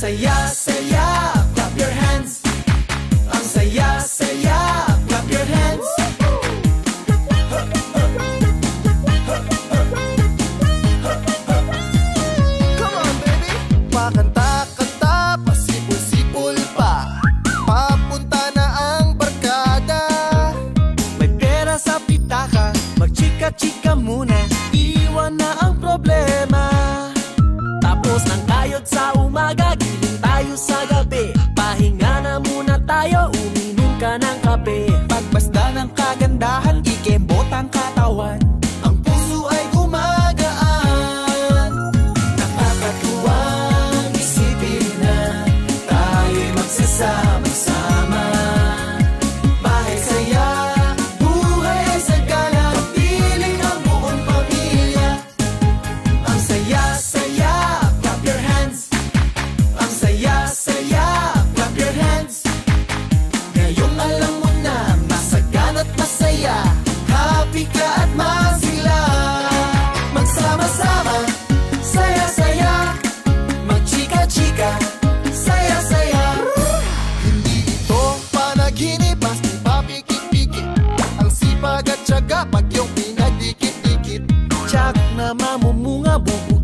saya-saya Clap your hands. Ang saya-saya Clap your hands. Come on, baby! Pakanta-kanta, pasipul-sipul pa. Papunta na ang barkada. May pera sa pitaka Magchika-chika muna. Iwan na ang problema gabi. Magbasta ng kagandahan, ikembot ang katawan. Ang puso ay gumagaan. Nakakatuwang isipin na Tayo'y magsasama-sama. Bahay saya, buhay ay sagana Kapiling ang buong pamilya. Ang saya-saya, clap your hands. Ang saya-saya, clap your hands. Ngayong alam mamamumunga bubu.